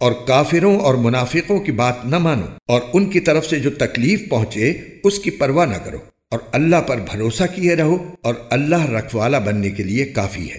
اور کافروں اور منافقوں کی بات نہ مانو اور ان کی طرف سے جو تکلیف پہنچے اس کی پرواہ نہ کرو اور اللہ پر بھروسہ کیے رہو اور اللہ رکھوالا بننے کے لیے کافی ہے۔